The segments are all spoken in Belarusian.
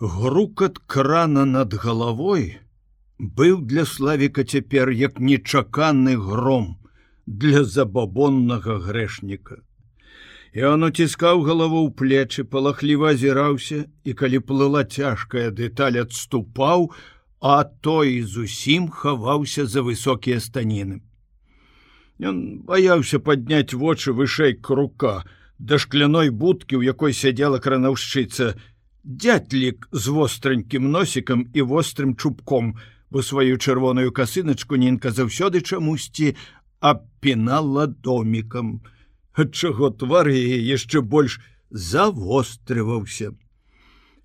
Грукат крана над галавой быў для славіка цяпер як нечаканы гром для забабоннага грэшніка. І он уціскаў галаву ў плечы, палахліва азіраўся і калі плыла цяжкая дэталь адступаў, а той зусім хаваўся за высокія станіны. Ён баяўся падняць вочы вышэй крука да шкляной будкі, у якой сядзела кранаўшчыца, дятлік з востранькім носікам і вострым чубком, бо сваю чырвоную касыначку нінка заўсёды чамусьці абпінала домікам. Ад чаго твар яе яшчэ больш завострываўся.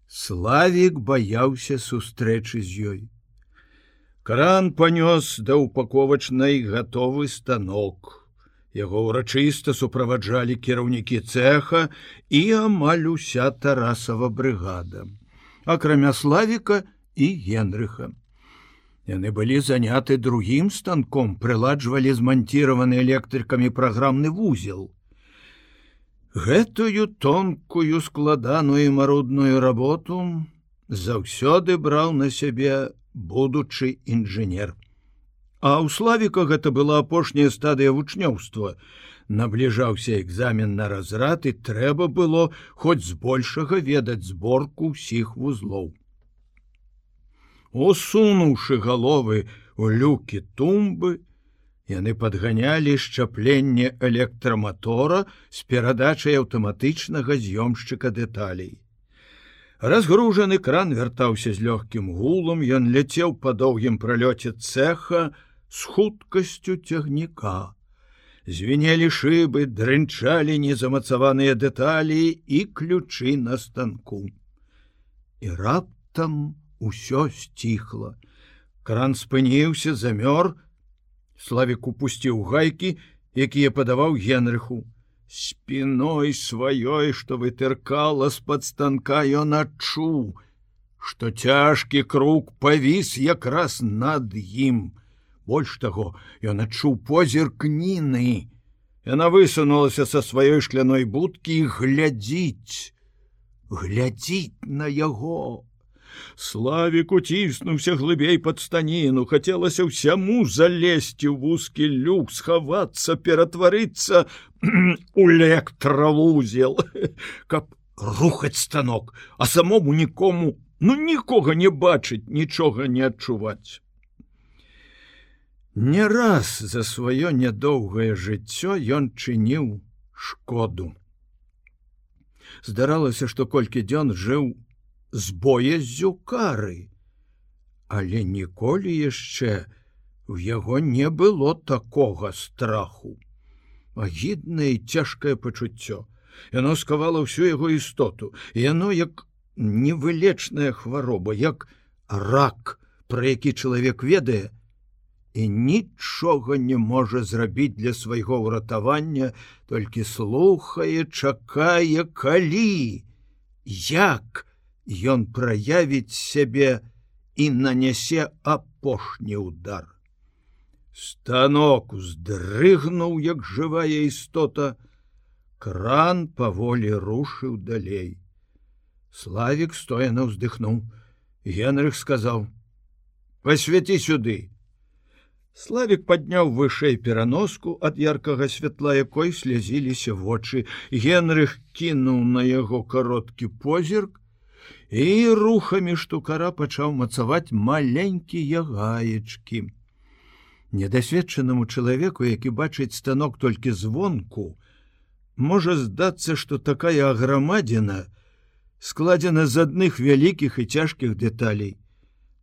Славік баяўся сустрэчы з ёй. Кран панёс да упаковачнай гатовы станок. Яго ўрачыста суправаджалі кіраўнікі цеха і амаль уся тарасава брыгада, акрамя славіка і генрыха. Яны былі заняты другім станком, прыладжвалі зманціраваны электрыкамі праграмны вузел. Гэтую тонкую складаную марудную работу заўсёды браў на сябе будучы інжынер. А ў славіка гэта была апошняя стадыя вучнёўства. Набліжаўся экзамен на разрад і трэба было хоць збольшага ведаць зборку ўсіх вузлоў. Усунуўшы галовы у люкі тумбы, яны падганялі шчапленне электраматора з перадачай аўтаматычнага з'ёмшчыка дэталей. Разгружаны кран вяртаўся з лёгкім гулам, ён ляцеў па доўгім пралёце цеха з хуткасцю цягніка. Звенелі шыбы, дрынчалі незамацаваныя дэталі і ключы на станку. І раптам усё сціхла. Кран спыніўся, замёр, Славік упусціў гайкі, якія падаваў генрыху спиной сваёй что вытыркала з-под станка ён адчуў что цяжкі круг павіс якраз над ім больш таго ён адчуў позірк ніны яна высунулася са сваёй шкляной будкі і глядзіць глядзіць на яго Славік уціснуўся глыбей пад станіну, хацелася ўсяму залезці ў вузкі люк, схавацца, ператварыцца у электравузел, каб рухаць станок, а самому нікому ну нікога не бачыць, нічога не адчуваць. Не раз за сваё нядоўгае жыццё ён чыніў шкоду. Здаралася, што колькі дзён жыў з боязю кары. Але ніколі яшчэ у яго не было такога страху. Агіднае цяжкае пачуццё. Яно скавала ўсю яго істоту, яно як невылечная хвароба, як рак, пра які чалавек ведае, і нічога не можа зрабіць для свайго ўратавання, толькі слухае, чакае калі, як, ён праявіць сябе і нанясе апошні удар. Станок уздрыгнуў, як жывая істота, кран паволі рушыў далей. Славік стояна ўздыхнуў. Генрых сказаў: « Пасвяці сюды. Славік падняў вышэй пераноску ад яркага святла, якой слязіліся вочы. Генрых кінуў на яго кароткі позірк, і рухамі штукара пачаў мацаваць маленькія гаечки. Недасведчанаму чалавеку, які бачыць станок толькі звонку, можа здацца, што такая аграмадзіна складзена з адных вялікіх і цяжкіх дэталей.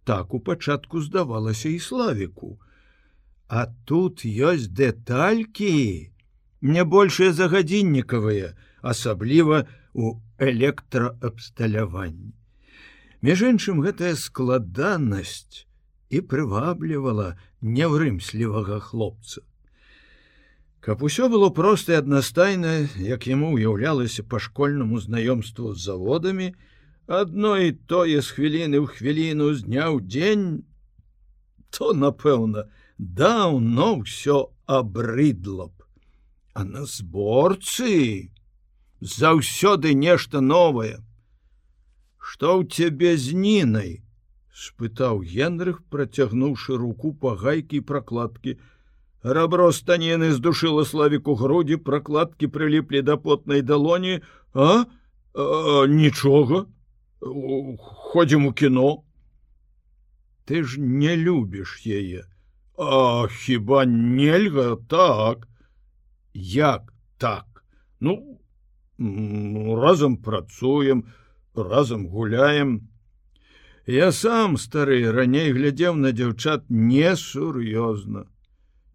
Так у пачатку здавалася і славіку. А тут ёсць дэталькі, не большыя загадзіннікавыя, асабліва у электраабсталяванні. Між іншым гэтая складанасць і прываблівала няўрымслівага хлопца. Каб усё было проста і аднастайна, як яму ўяўлялася па школьнаму знаёмству з заводамі, адно і тое з хвіліны ў хвіліну з дня ў дзень, то, напэўна, даўно ўсё абрыдла б. А на зборцы заўсёды нешта новае что ў цябе з нінай спытаў генрых працягнуўшы руку па гайкі прокладкі рабро станены здушыла славіку грудзі прокладкі прыліплі да потнай далоні а, а нічога ходзім у кіно ты ж не любіш яе а хіба нельга? Так. Як так? Ну разам працуем разам гуляем. Я сам стары раней глядзеў на дзяўчат несур'ёзна.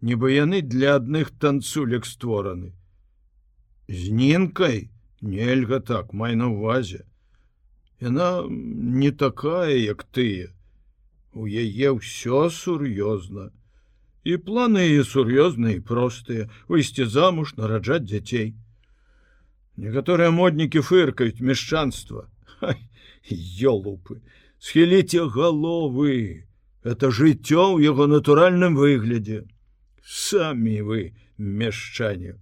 Нібы яны для адных танцулек створаны. З нінкай нельга так май на увазе яна не такая як тыя. У яе ўсё сур'ёзна і планы і сур'ёзныя простыя выйсці замуж нараджаць дзяцей некаторыя моднікі фыркаюць мяшчанства ёлупы! Схіліце галовы это жыццё ў яго натуральным выглядзе самі вы мяшчане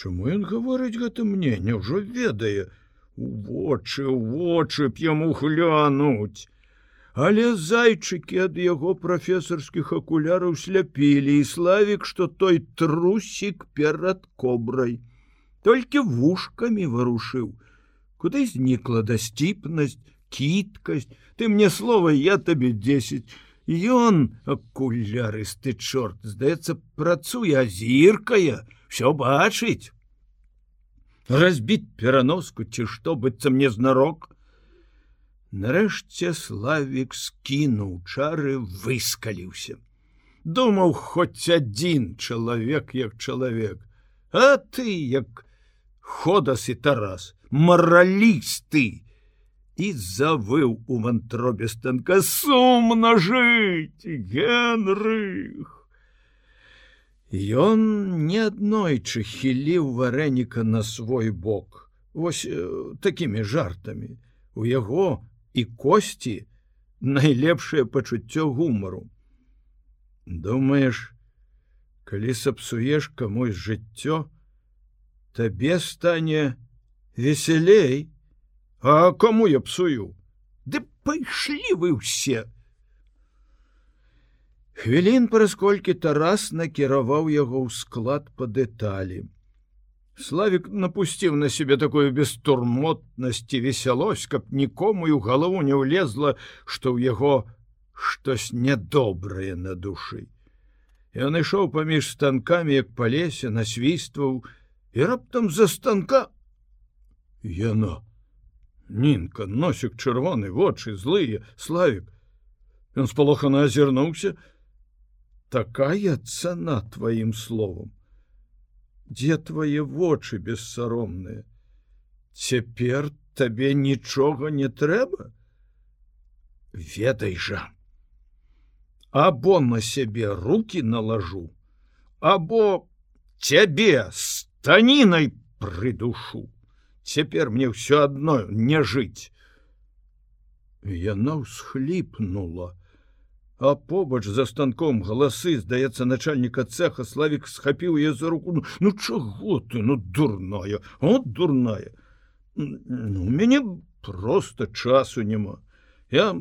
Чаму ён гаворыць гэта мне? Няўжо ведае у вочы вочы б яму хлянуть але зайчыкі ад яго прафесарскіх акуляраў сляпілі і славік што той трусік перад кобрай толькі вушкамі варушыў. Куды знікла дасціпнасць кіткасць? Ты мне слова я табе 10 ён акулярысты чорт здаецца працуе азіркая все бачыць. Разбіць пераноску ці што быцца мне знарок Нарэшце славік скінуў чары выскаліўся. Думаў хоць адзін чалавек як чалавек, А ты як ходас і тарас, маралісты і завыў у вантробе станка сумна жыць генрых. Ён неаднойчы хіліў варэніка на свой бок, Вось э, такімі жартамі у яго, і косці найлепшае пачуццё гумару. Думаеш, калі сапсуеш камусь жыццё, табе стане весялей, А кому я псую? Ды пайшлі вы ўсе. Хвілін праз колькі Тарас накіраваў яго ў склад па дэталі. Славик напусціў на себе такую бестурмотнасці весялось, каб нікому і ў галаву не ўлезла, што ў яго штось нядобрае на душы. Ён ішоў паміж станкамі, як па лесе насвістваў і раптам за станка Яно Нінка носік чырвоны вочы злые славик. Ён спалохана азірнуўся. Такая цана тваім словам дзе твае вочы бессаромныя? Цяпер табе нічога не трэба? Ведай жа! Або на сябе руки налажу або цябе станінай прыдушу. Цяпер мне ўсё адно не жыць яна ўсхліпнула а побач за станком галасы здаецца начальніка цеха славик схапіў я за руку. Ну, ну чаго ты ну дурная от дурная. Ну, мяне просто часу няма. Я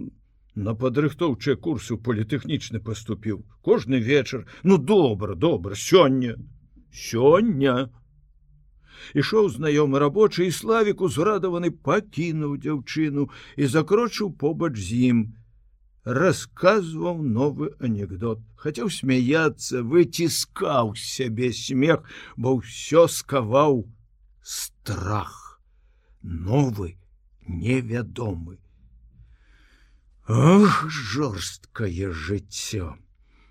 на падрыхтоўчыя курсы політэхнічны поступіў кожны вечар. Ну добра добра сёння. Сёння. Ішоў знаёмы рабочы і славік узрадаваны пакінуў дзяўчыну і закрочыў побач з ім расказваў новы анекдот. Хацеў смяяться выціскаў сябе смех бо ўсё скаваў страх. Новы невядомы Ох жорсткае жыццё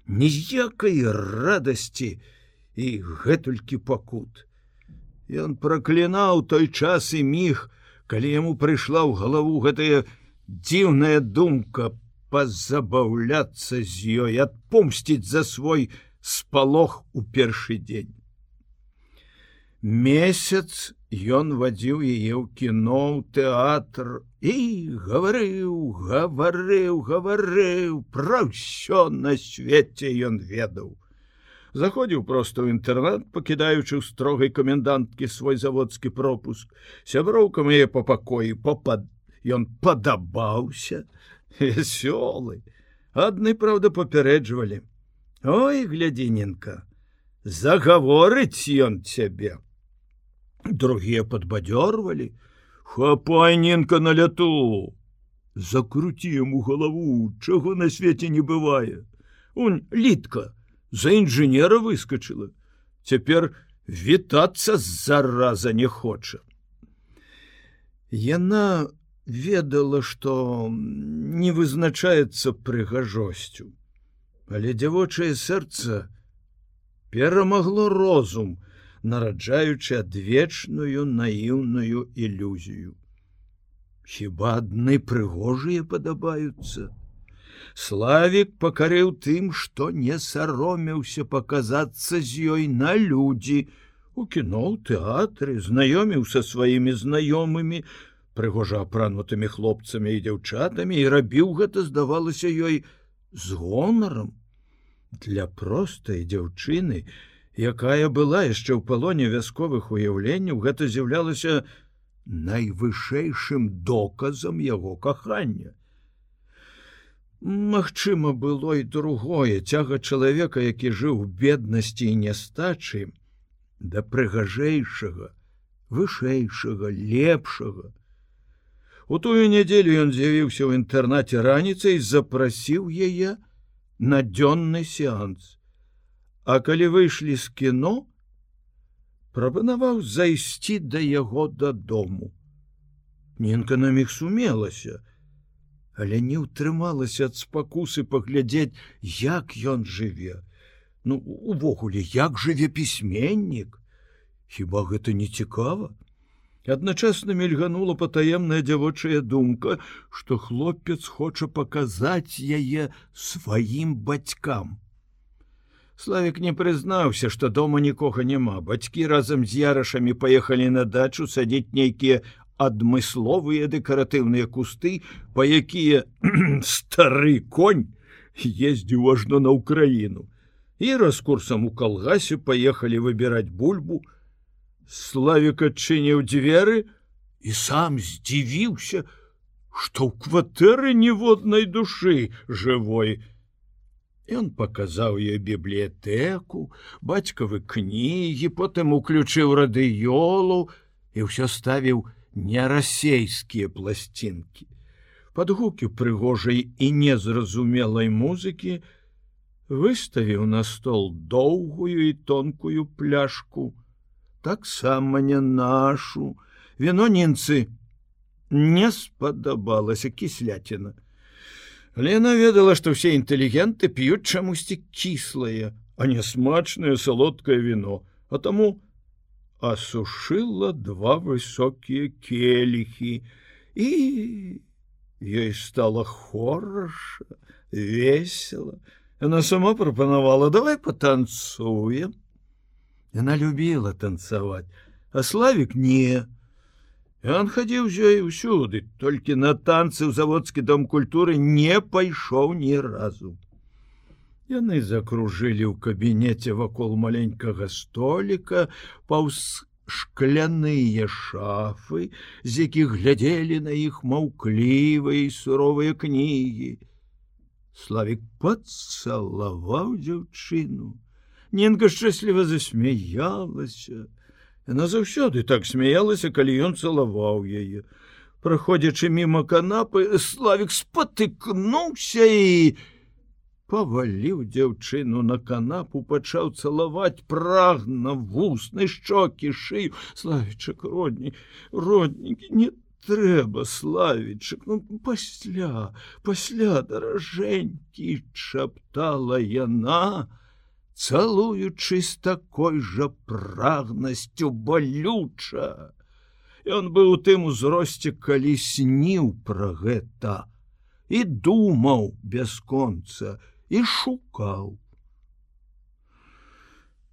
ніякай радасці і гэтулькі пакут. Ён праклінаў той час і міг калі яму прыйшла ў галаву гэтая дзіўная думка по пазабаўляцца з ёй адпомсціць за свой спалох у першы дзень. Месяц ён вадзіў яе ў кіно ў тэатр і гаварыў, гаварыў, гаварыў, пра ўсё на свеце ён ведаў. Заходзіў проста ў інтэрнат, пакідаючы ў строгай каменданткі свой заводскі пропуск, сяброўкам яе па пакоі попад ён падабаўся вясёлы адны праўда папярэджвалі ой глядзіненка загаворыць ён цябе другія падбадзёрвалі хапайненка на ляту закруці яму галаву чаго на свеце не бывае он літка за інжынера выскочыла цяпер вітацца зараза не хоча яна ведала что не вызначаецца прыгажосцю. Але дзявочае сэрца перамагло розум нараджаючы адвечную наіўную ілюзію. Хіба адны прыгожыя падабаюцца? Славик пакарыў тым што не саромеўся паказацца з ёй на людзі. У кіно тэатры знаёміў са сваімі знаёмымі прыгожа апранутымі хлопцамі і дзяўчатамі і рабіў гэта здавалася ёй з гонарам. Для простай дзяўчыны якая была яшчэ ў палоне вясковых уяўленняў гэта з'яўлялася найвышэйшым доказам яго кахання. Магчыма было і другое. Цяга чалавека які жыў беднасці і нястачы да прыгажэйшага вышэйшага лепшага У тую нядзелю ён з'явіўся ў інтэрнаце раніцай запрасіў яе на дзённы сеанс. А калі выйшлі з кіно, прапанаваў зайсці да яго дадому. Ненка на іх сумелася, але не ўтрымалася ад спакусы паглядзець, як ён жыве. Ну увогуле, як жыве пісьменнік. Хіба гэта не цікава? Адначасна мільганула патаемная дзявочая думка, што хлопец хоча паказаць яе сваім бацькам. Славік не прызнаўся, што дома нікога няма. Бацькі разам з ярашамі паехалі на дачу садзіць нейкія адмысловыя дэкаратыўныя кусты, па якія стары конь ездзіў ажно на ўкраіну. І раскурсам у калгасе паехалі выбіраць бульбу, Славік адчыніў дзверы і сам здзівіўся, што ў кватэры ніводнай душы жывой. Ён паказаў ёй бібліятэку, бацькавы кнігі, потым уключыў радыёлу і ўсё ставіў нерасейскія пласцінкі. Пад гукі прыгожай і незразумелай музыкі выставіў на стол доўгую і тонкую пляшку, таксама не нашу. Вино нінцы не спадабалася кісляціна Лена ведала што ўсе інтэлігенты п'юць чамусьці кіслае а не смачнае салодкае вино а таму асушыла два высокія келихі і ёй стала хораша весело. Она сама прапанавала давай потанцуем Яна любіла танцаваць, а славик не. Он хадзіў з ёй усюды, толькі на танцы ў заводскі дом культуры не пайшоў ні разу. Яны закружылі ў кабінеце вакол маленькага століка, паўз шкляныя шафы, з якіх глядзелі на іх маўклівыя і суровыя кнігі. Славик пацалаваў дзяўчыну. Ненка шчасліва засмяялася. Яна заўсёды так смяялася, калі ён цалаваў яе. Праходзячы мімо канапы, славик спатыкнуўся і паваліў дзяўчыну на канапу, пачаў цалаваць прагна вусны шчокі шыю, славічак родні, роднікі не трэба славічык ну, пасля пасля даражэнькі шаптала яна цалуючы з такой жа прагнасцю балюча. Ён быў у тым узросце, калі сніў пра гэта і думаў бясконца і шукаў.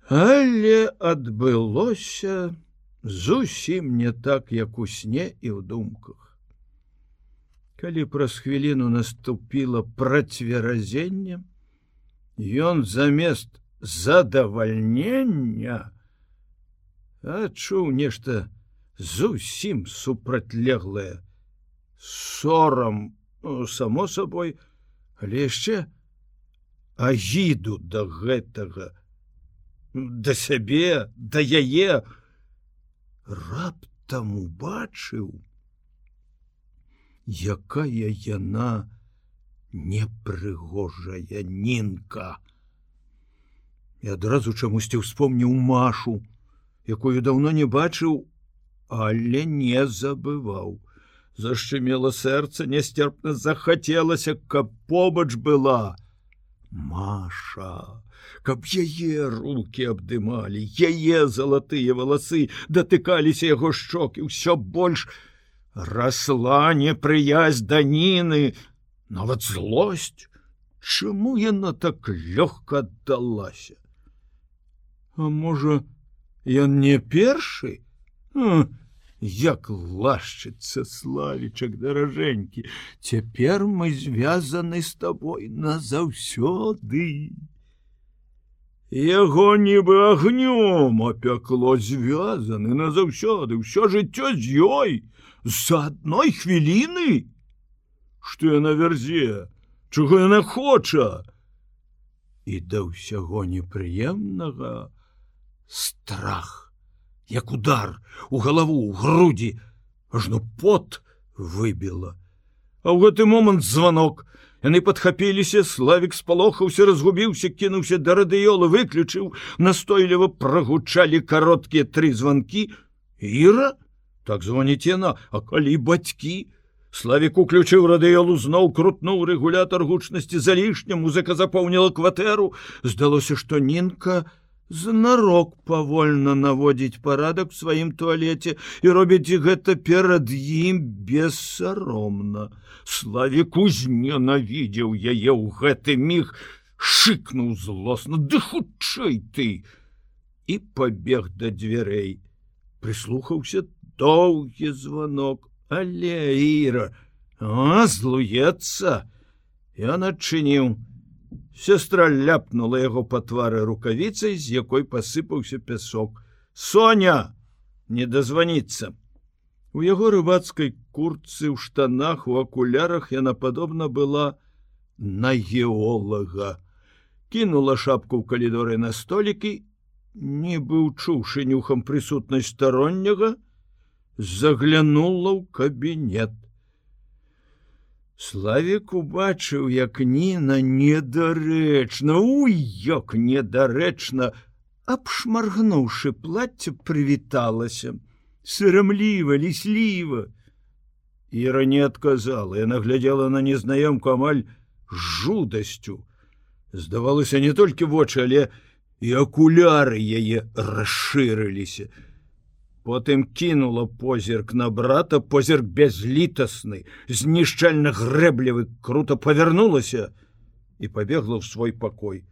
Але адбылося зусім не так, як у сне і ў думках. Калі праз хвіліну наступіла працверазенне, ён замест задавальнення. Адчуў нешта зусім супрацьлеглае. Сорам само сабой але яшчэ агіду да гэтага. Да сябе да яе. Раптам убачыў якая яна непрыгожая нінка і адразу чамусьці ўспомніў машу якую даўно не бачыў але не забываў. Зашчымела сэрца нястерпна захацелася каб побач была маша каб яе руки абдымалі яе залатыя валасы датыкаліся яго шчокі ўсё больш расла непрыязь даніны нават злосць. Чаму яна так лёгка аддалася а можа ён не першы? Як лашчыцца славічак даражэнькі цяпер мы звязаны з табой назаўсёды. Яго нібы агнём апякло звязаны назаўсёды ўсё жыццё з ёй з адной хвіліны. Што яна вярзе чого яна хоча? І да ўсяго непрыемнага страх як удар у галаву у грудзі ажно пот выбіла а ў гэты момант звонок Яны падхапіліся, славік спалохаўся, разгубіўся, кінуўся да радыёла, выключыў, настойліва прагучалі кароткія тры званкі. Іра, так звоніць яна, а калі бацькі, Славік уключыў радыёлу зноў крутнуў рэгулятар гучнасці залішня, музыка запоўніла кватэру, здалося, што нінка, знарок павольна наводзіць парадак сваім туалеце і робіць гэта перад ім бессаромна. Славік узненавідзеў яе ў гэты міг, шыкнуў злосна, ды хутчэй ты! І пабег да дзвярэй. Прыслухаўся доўгі звонок, але Іра, а злуецца, Ён адчыніў, сестра ляпнула яго па твары рукавіцай з якой пасыпаўся пясок. Соня не дазваніцца! У яго рыбацкай курцы ў штанах у акулярах яна падобна была на геолага. Кинула шапку ў калідоры на столікі не быў чуўшы нюхам прысутнасць старонняга заглянула ў кабінет Славік убачыў, як Ніна недарэчна, у як недарэчна, абшмаргнуўшы плацце прывіталася, сырамліва, лісліва. Іра не адказала, яна глядзела на незнаёмку амаль жудасцю. Здавалася не толькі вочы, але і акуляры яе расшырыліся потым кинула позірк на брата позірк безлітасны знішчальна грэблівы круто павярнулася і побегла в свой покой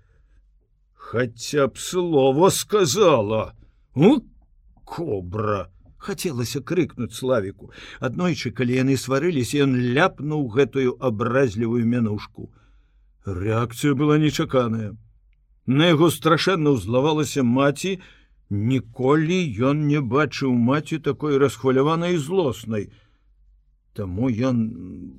хотя б слово сказала. У кобра хацелася крыкнуць славіку. Аднойчы калі яны сварыліся ён ляпнуў гэтую абразлівую мянушку. Реакцыя была нечаканая. На яго страшэнна ўзлавалася маці і Ніколі ён не бачыў маці такой расхваляванай злоснай. Таму ён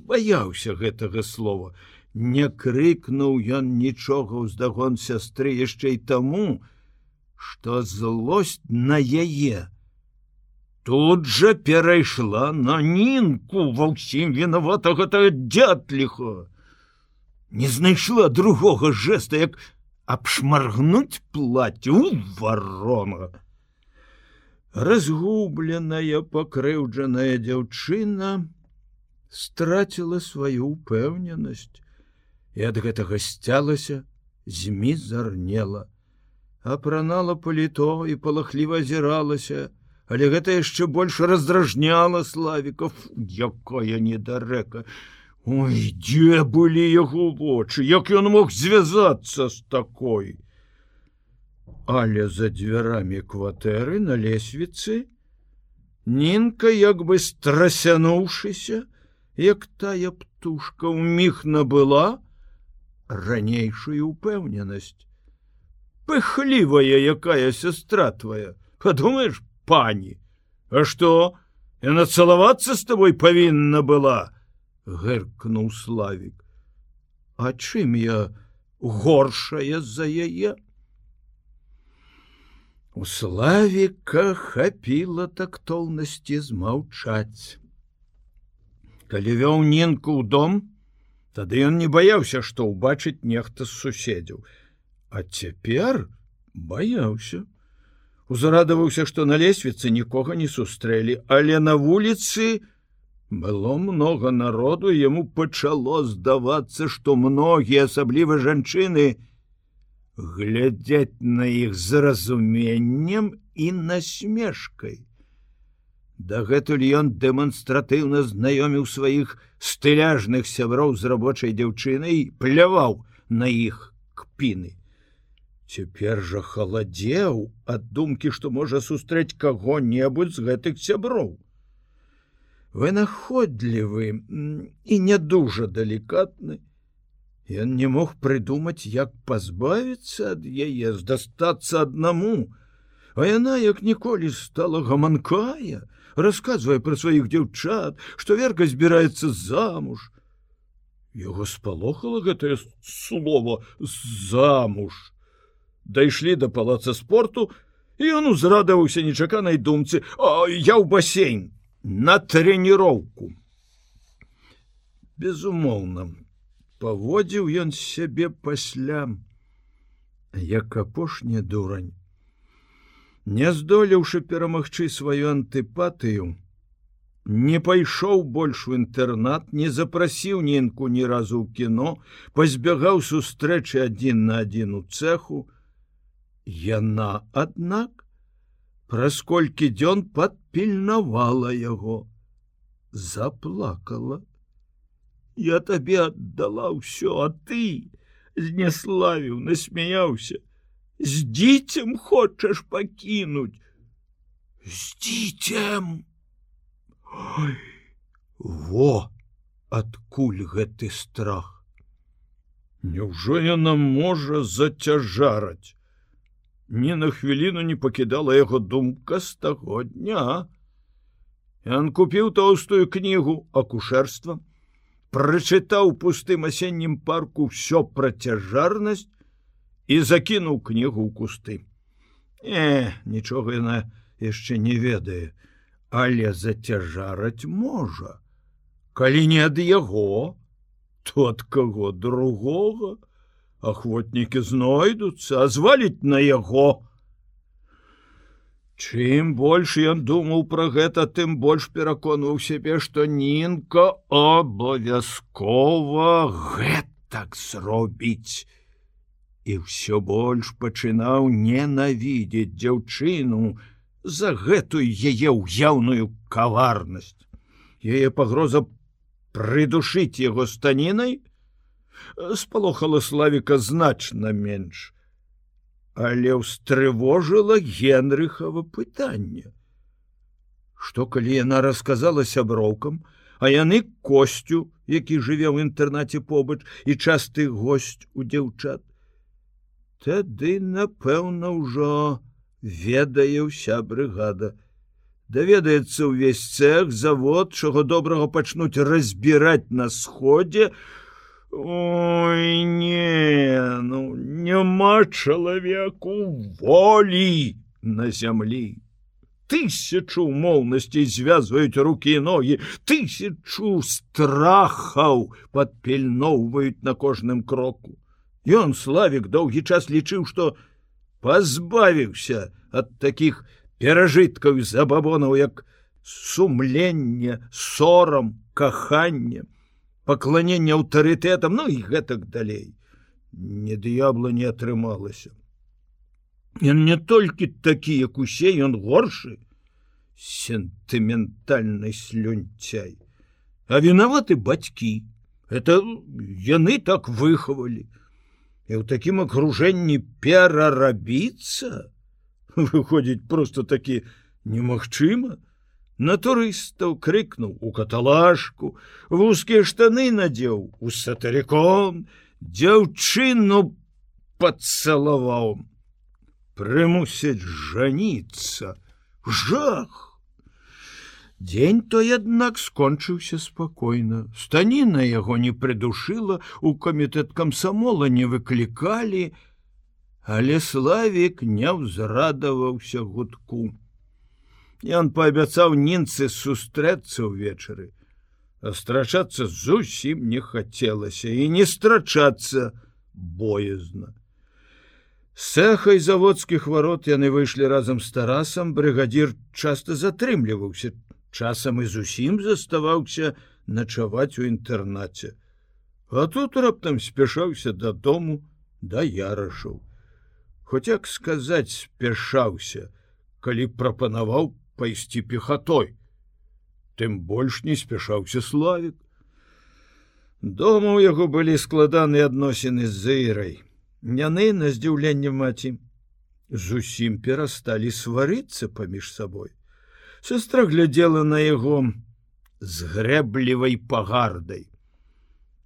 баяўся гэтага слова. Не крыкнуў ён нічога ўздагон сястры яшчэ і таму, што злосць на яе. Тут жа перайшла на нінку ва ўсім вінавата гэтага дятліха. Не знайшла другога жеста, як абшмаргнуть платю ворона разгубленая пакрыўджаная дзяўчына страціла сваю упэўненасць і ад гэтага сцялася зьмі зарнела апранала паліто і палахліва азіралася але гэта яшчэ больш раздражняла славіков якая недарэка Ой, дзе былі яго вочы, як ён мог звязацца з такой. Але за дзвярамі кватэры на лесвіцы Нінка як бы страсянуўшыся, як тая птушка ў міг набыла ранейшую упэўненасць. Пыхлівая якая сестра твоя, подумаешь, пані, А што, яна цалавацца з тобой павінна была, гэркнуў славик а чым я горшая за яе? У славіка хапіла тактоўнасці змаўчаць. Калі вёў ненку ў дом тады ён не баяўся што ўбачыць нехта з суседзяў. А цяпер баяўся. Узрадаваўся што на лесвіцы нікога не сустрэлі але на вуліцы было много народу яму пачало здавацца што многія асабліва жанчыны глядзяць на іх з разуменнем і насмешкой Дагэтуль ён дэманстратыўна знаёміў сваіх стыляжных сяброў з рабочай дзяўчынай пляваў на іх кпіны. Цяпер жа халадзеў ад думкі, што можа сустрэць каго-небудзь з гэтых сяброў. Вынаходлівы і не дужа далікатны. Ён не мог прыдумаць, як пазбавіцца ад яе, здастацца аднаму, А яна як ніколі стала гаманкая, рассказывая про сваіх дзяўчат что верка збіраецца замуж. Его спалохала гэтае слово замуж дайшлі до палаца спорту і он узрадаваўся нечаканай думцы а я ў басейн на тренировку. Безумоўна паводзіў ён сябе пасля. Як апошняя дурань. Не здолеўшы перамагчы сваю антыпатыю, не пайшоў больш у інтэрнат, не запрасіў ненку ні разу ў кіно, пазбягаў сустрэчы адзін на адзін у цеху. Яна, аднак, праз колькі дзён падпільнавала яго, заплакала. Я табе аддала ўсё, а ты знеславіў, насмяяўся. З дзіцем хочаш пакінуць? З дзіцем. Во адкуль гэты страх? Няўжо яна можа зацяжараць ні на хвіліну не пакідала яго думка з таго дня Ян купіў тоўстую кнігу акушэрства прачытаў пустым асеннім парку ўсё пра цяжарнасць і закінуў кнігу ў кусты. Э, нічога яна яшчэ не ведае, але зацяжараць можа. Калі не ад яго, то ад каго другога, ахвотнікі знойдуцца, а зваліць на яго. Чым больш ён думаў пра гэта, тым больш пераконваў сябе, што нінка абавязкова гэтак зробіць і ўсё больш пачынаў ненавідзець дзяўчыну за гэтую яе ўяўную каварнасць. Яе пагроза прыдушыць яго станінай спалохала славіка значна менш, але ўстрывожыла генрыхава пытанне. Што калі яна расказала сяброўкам, а яны косцю, які жыве ў інтэрнаце побач і часты госць у дзяўчат, Тады, напэўна, ўжо ведае ўся брыгада. Даведаецца ўвесь цех завод, чаго добрага пачнуць разбіраць на сходзе. Ой не, ну няма чалавеку волі на зямлі. Тысячу моўнасцей звязваюць рукі і ногі, тысячу страхаў падпільноўваюць на кожным кроку. Ён славик доўгі час лічыў, што пазбавіўся ад таких перажыткаў забабонаў, як сумленне, сорам, каханне, пакланенне аўтарытэтам, ну і гэтак далей. Не д'ябла не атрымалася. Ён не толькі такі, як усе ён горшы, сентыментальны слюнцяй. А вінаваты бацькі, это яны так выхавалі і ў такім акружэнні перарабіцца выходзіць просто такі немагчыма на турыстаў крыкнуў у каталажку вузкія штаны надзеў у сатарикон дзяўчыну пацалаваў прымусяць жаніцца жах Дзень той аднак скончыўся спакойна. Станіна яго не прыдушыла, у камітэт камсамола не выклікалі, але славік не ўзрадаваўся гудку. Ён паабяцаў нінцы сустрэцца ўвечары. А страчацца зусім не хацелася і не страчацца боязна. Сэхай заводскіх варот яны выйшлі разам з тарасам, брыгадзір часта затрымліваўся, часам і зусім заставаўся начаваць у інтэрнаце. А тут раптам спяшаўся дадому да ярашаў. Хоць як сказаць спяшаўся, калі прапанаваў пайсці пехатой. Тым больш не спяшаўся славік. Дома ў яго былі складаныя адносіны з зырай. Няны на здзіўленне маці зусім перасталі сварыцца паміж сабой. Сестра глядзела на яго з грэблівай пагардай.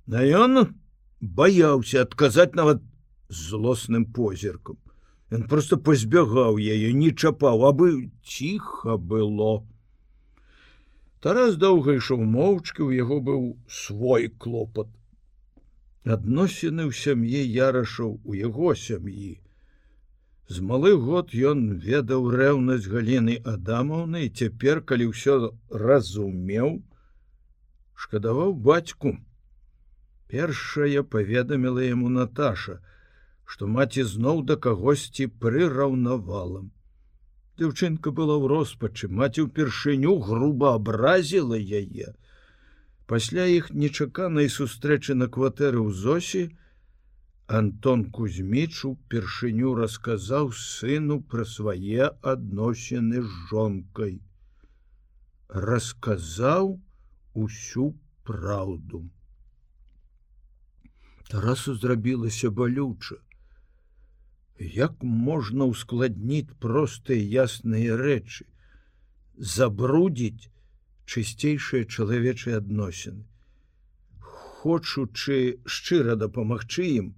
На ён баяўся адказаць нават злосным позіркам. Ён просто пазбягаў яе, не чапаў, абы ціха было. Тарас доўга ішоў моўчкі, у яго быў свой клопат адносіны ў сям'і ярашаў у яго сям'і. З малы год ён ведаў рэўнасць галіны Адамаўны і цяпер, калі ўсё разумеў, шкадаваў бацьку. Першая паведаміла яму Наташа, што маці зноў да кагосьці прыраўнавала. Дзяўчынка была ў роспачы, маці ўпершыню груба абразіла яе, пасля іх нечаканай сустрэчы на кватэры ў зосі Антон кузьміч упершыню расказаў сыну пра свае адносіны з жонкай. Расказаў усю праўду. Тарасу зрабілася балюча як можна ўскладніць простыя ясныя рэчы забрудзіць чысцейшыя чалавечыя адносіны. Хочучы шчыра дапамагчы ім,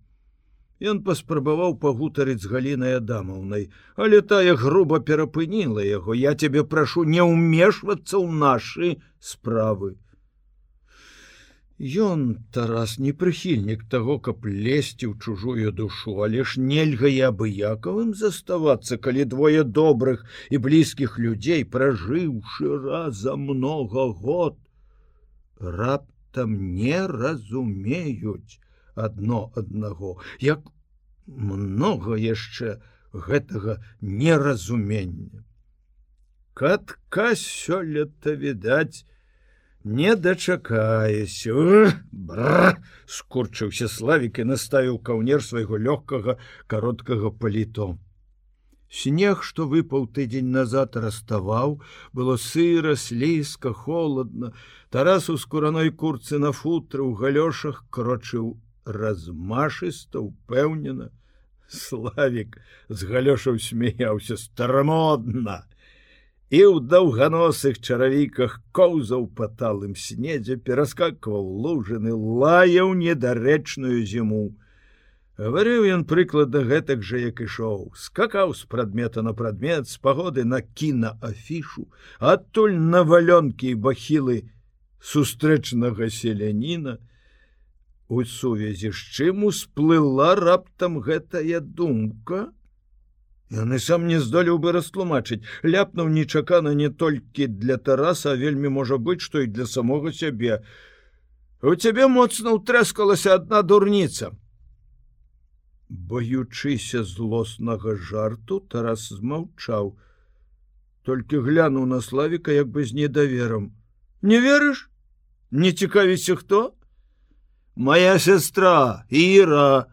Ён паспрабаваў пагутарыць з галінай Адамаўнай, але тая груба перапыніла яго, я цябе прашу не ўмешвацца ў нашы справы. Ён тарас не прыхільнік таго, каб лезці ў чужую душу, але ж нельга і абыякавым заставацца, калі двое добрых і блізкіх людзей, пражыўшы раза много год, раптам не разумеюць адно аднаго, як много яшчэ гэтага неразумення. Катка сёлета відаць, не дачакаешся скурчыўся славік і наставіў каўнер свайго лёгкага кароткага паліто. Снег што выпаў тыдзень назад раставаў было сыра слізка холодна тарас у скураной курцы на футры ў галёшах крочыў размашыста упэўнена. Славік з галёшаў смяяўся старамодна і ў даўганосых чаравіках коўзаў па талым снедзе пераскакваў лужаны лаяў недарэчную зіму. Гаварыў ён прыкладна гэтак жа як ішоў, скакаў з прадмета на прадмет з пагоды на кінаафішу, адтуль на валёнкі і бахілы сустрэчнага селяніна. У сувязі з чым усплыла раптам гэтая думка, Яны сам не здолеў бы растлумачыць, ляпнуў нечакана не толькі для тараса, вельмі можа быць, што і для самога сябе. У цябе моцна ўтрэскалася адна дурніца. Баючыся злоснага жарту, тарас змаўчаў, толькі глянуў на славіка як бы з недаверам. Не верыш? Не цікавіся хто? Мая сестра Іра.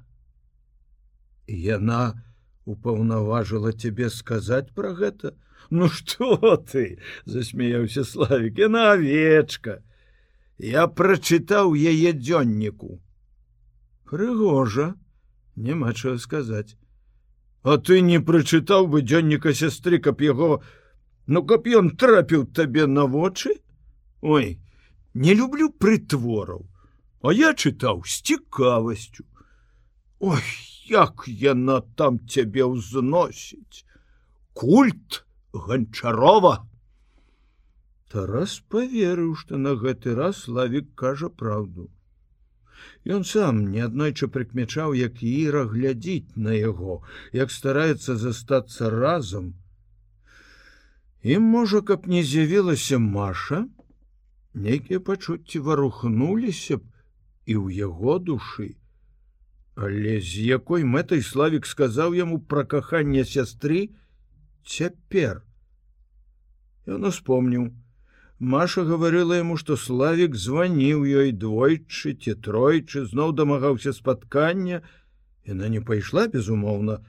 Яна, упаўнаважыла тебе сказаць пра гэта? Ну что ты засмяяўся славік на авечка. Я прачытаў яе дзённіку прыгожа. Няма чаго сказаць а ты не прачытаў бы дзённіка сястры каб яго ну каб ён трапіў табе на вочы? Ой не люблю прытвораў а я чытаў з цікавасцю. Ой як яна там цябе ўзносіць культ ганчарова Тарас поверыў, што на гэты раз славік кажа праўду. Ён сам неаднойчы прыкмячаў, як іра глядзіць на яго, як стараецца застацца разам. І можа, каб не з'явілася Маша, нейкія пачуцці варухнуліся б і ў яго душы. Але з якой мэтай славік сказаў яму пра каханне сястры цяпер. Ён успомніў. Маша гаварыла яму, што славік званіў ёй двойчы ці тройчы, зноў дамагаўся спаткання, Яна не пайшла безумоўна.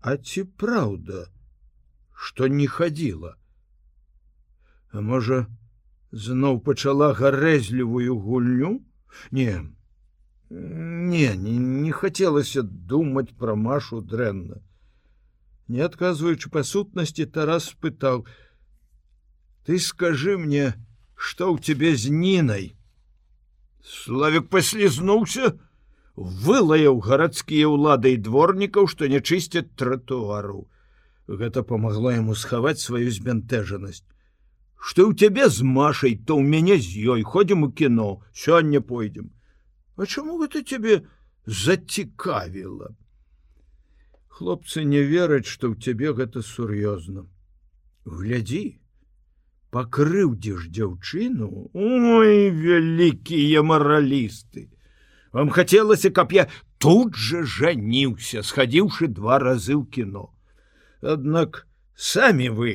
А ці праўда, што не хадзіла? А можа, зноў пачала гарэзлівую гульню? Не, Не, не, не хацелася думаць пра Машу дрэнна. Не адказваючы па сутнасці, Тарас спытаў: « Ты скажы мне, што ў цябе з нінай. Славік паслізнуўся, вылаяў гарадскія ўлады і дворнікаў, што не чысцяць тратуару. Гэта памагло яму схаваць сваю збянтэжанасць. Што ў цябе з Машай, то ў мяне з ёй ходзім у кіно, сёння пойдзем. А чаму гэта цябе зацікавіла? Хлопцы не вераць, што ў цябе гэта сур'ёзна. Глядзі, пакрыўдзіш дзяўчыну, Ой, вялікія маралісты. Вам хацелася, каб я тут жа жаніўся, схадзіўшы два разы ў кіно. Аднак самі вы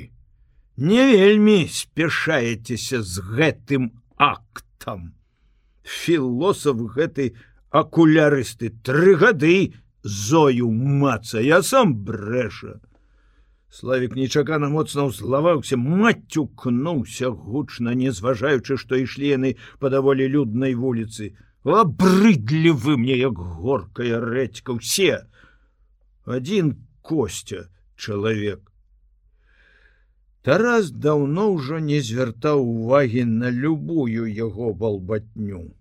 не вельмі спяшаецеся з гэтым актам філосаф гэты акулярысты. Тры гады зою маца я сам брэша. Славик нечакана моцна ўславаўся мацюкнуўся гучна не зважаючы што ішлі яны па даволі люднай вуліцы. Абрыдлі вы мне як горкая рэдька ўсе один костя чалавек. Тарас даўно ўжо не звяртаў увагі на любую яго балбатню.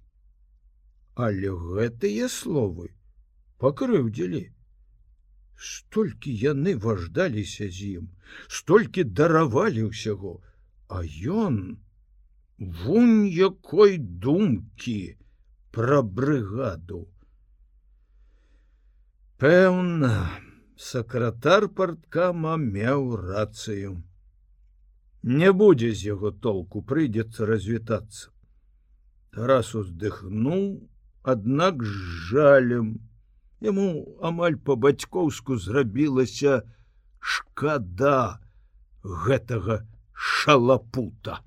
Але гэтыя словы пакрыўдзілі. Столькі яны важдаліся з ім, столькі даравалі ўсяго, а ён вунь якой думкі пра брыгаду. Пэўна, сакратар парткама меў рацыю не будзе з яго толку прыйдзецца развітацца раз уздыхнуў аднак з жалем яму амаль по-бацькоўску зрабілася шкада гэтага шалапута